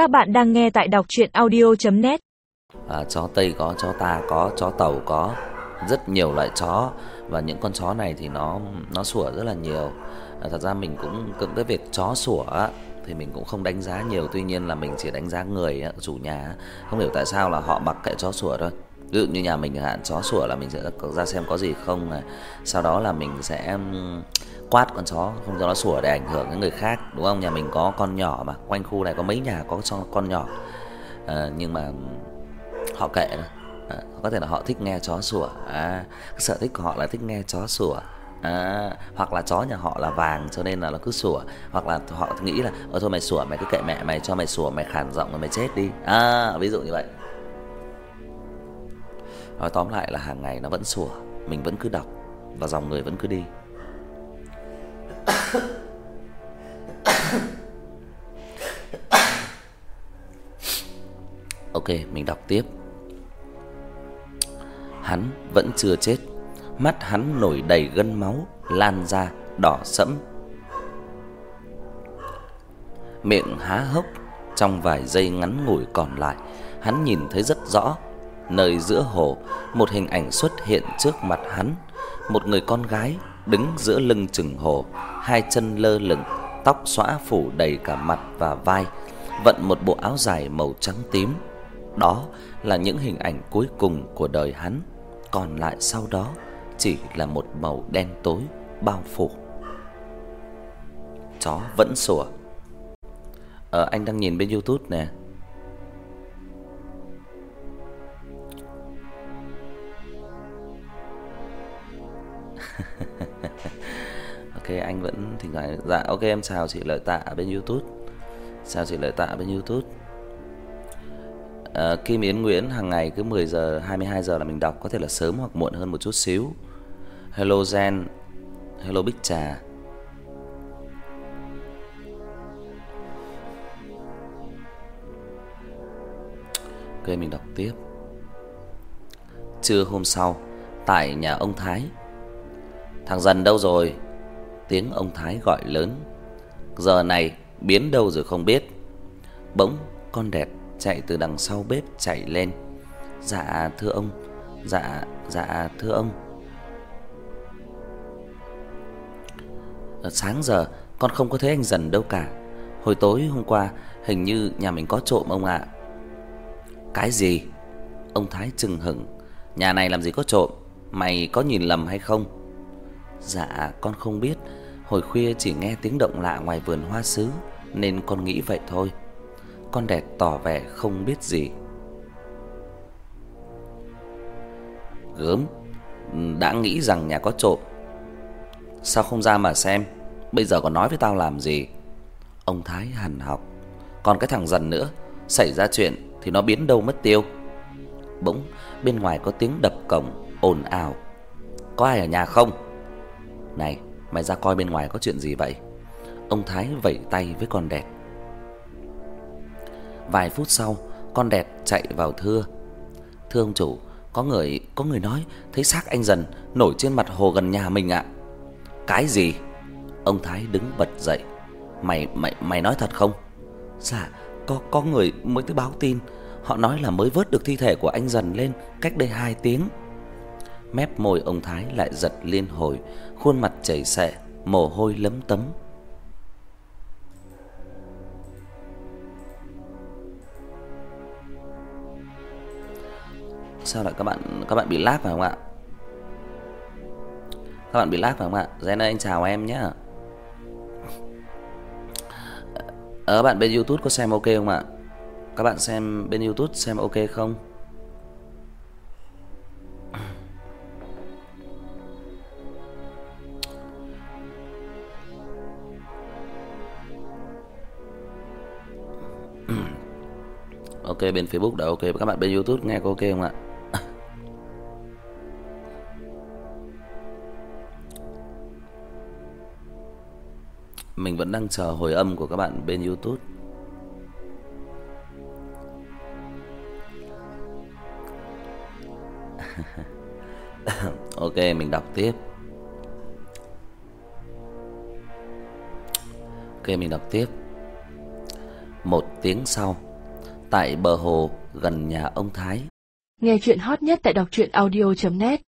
Các bạn đang nghe tại đọc chuyện audio.net à, Chó Tây có, chó ta có, chó Tàu có Rất nhiều loại chó. Và những con chó này thì nó nó sủa rất là nhiều. À, Thật ra mình cũng cũng cái việc chó sủa thì mình cũng không đánh giá nhiều. Tuy nhiên là mình chỉ đánh giá người chủ nhà không hiểu tại sao là họ mặc kệ chó sủa thôi ví dụ như nhà mình chẳng hạn chó sủa là mình sẽ ra xem có gì không này. Sau đó là mình sẽ quát con chó không cho nó sủa để ảnh hưởng đến người khác đúng không? Nhà mình có con nhỏ mà quanh khu này có mấy nhà có con nhỏ. À, nhưng mà họ kệ à, có thể là họ thích nghe chó sủa. À sở thích của họ là thích nghe chó sủa. À, hoặc là chó nhà họ là vàng cho nên là nó cứ sủa, hoặc là họ nghĩ là ờ, thôi mày sủa mày cứ kệ mẹ mày cho mày sủa mày khàn giọng rồi mày chết đi. À, ví dụ như vậy. Nói tóm lại là hàng ngày nó vẫn sủa, mình vẫn cứ đọc và dòng người vẫn cứ đi. Ok, mình đọc tiếp. Hắn vẫn chưa chết. Mắt hắn nổi đầy gân máu lan ra đỏ sẫm. Miệng há hốc trong vài giây ngắn ngủi còn lại, hắn nhìn thấy rất rõ, nơi giữa hồ, một hình ảnh xuất hiện trước mặt hắn, một người con gái đứng giữa lưng chừng hồ, hai chân lơ lửng, tóc xõa phủ đầy cả mặt và vai, vận một bộ áo dài màu trắng tím. Đó là những hình ảnh cuối cùng của đời hắn, còn lại sau đó chỉ là một màu đen tối bao phủ. Chó vẫn sủa. Ờ anh đang nhìn bên YouTube nè. ok anh vẫn thỉnh thoảng dạ ok em chào chị Lợi Tạ ở bên YouTube. Chào chị Lợi Tạ ở bên YouTube. À, Kim Yến Nguyễn hàng ngày cứ 10 giờ 22 giờ là mình đọc, có thể là sớm hoặc muộn hơn một chút xíu. Hello Zen. Hello Bích Trà. Ok mình đọc tiếp. Trưa hôm sau, tại nhà ông Thái. Thằng dần đâu rồi? Tiếng ông Thái gọi lớn. Giờ này, biến đâu rồi không biết. Bỗng con đẹp chạy từ đằng sau bếp chạy lên. Dạ thưa ông. Dạ dạ thưa ông. Sáng giờ, con không có thấy anh dần đâu cả. Hồi tối hôm qua, hình như nhà mình có trộm ông ạ. Cái gì? Ông Thái chừng hững. Nhà này làm gì có trộm? Mày có nhìn lầm hay không? Dạ con không biết, hồi khuya chỉ nghe tiếng động lạ ngoài vườn hoa sứ nên con nghĩ vậy thôi. Con đẹp tỏ vẻ không biết gì. Gớm, đã nghĩ rằng nhà có trộm. Sao không ra mà xem, bây giờ còn nói với tao làm gì? Ông Thái hằn học. Còn cái thằng dần nữa, xảy ra chuyện thì nó biến đâu mất tiêu. Bỗng bên ngoài có tiếng đập cổng ồn ào. Có ai ở nhà không? Này, mày ra coi bên ngoài có chuyện gì vậy? Ông Thái vẫy tay với con đẹp. Vài phút sau, con đẹp chạy vào thưa. Thưa ông chủ, có người có người nói thấy xác anh dần nổi trên mặt hồ gần nhà mình ạ. Cái gì? Ông Thái đứng bật dậy. Mày mày mày nói thật không? Dạ, có có người mới tới báo tin, họ nói là mới vớt được thi thể của anh dần lên cách đây 2 tiếng. Mép môi ông Thái lại giật liên hồi, khuôn mặt chảy xệ, mồ hôi lấm tấm. Sao lại các bạn các bạn bị lag phải không ạ? Các bạn bị lag phải không ạ? Dạ Zen ơi anh chào em nhé. Ở ờ, bạn bên YouTube có xem ok không ạ? Các bạn xem bên YouTube xem ok không? ok bên Facebook đã ok các bạn bên YouTube nghe có ok không ạ? Mình vẫn đang chờ hồi âm của các bạn bên YouTube. ok, mình đọc tiếp. Ok, mình đọc tiếp. Một tiếng sau, tại bờ hồ gần nhà ông Thái. Nghe chuyện hot nhất tại đọc truyện audio net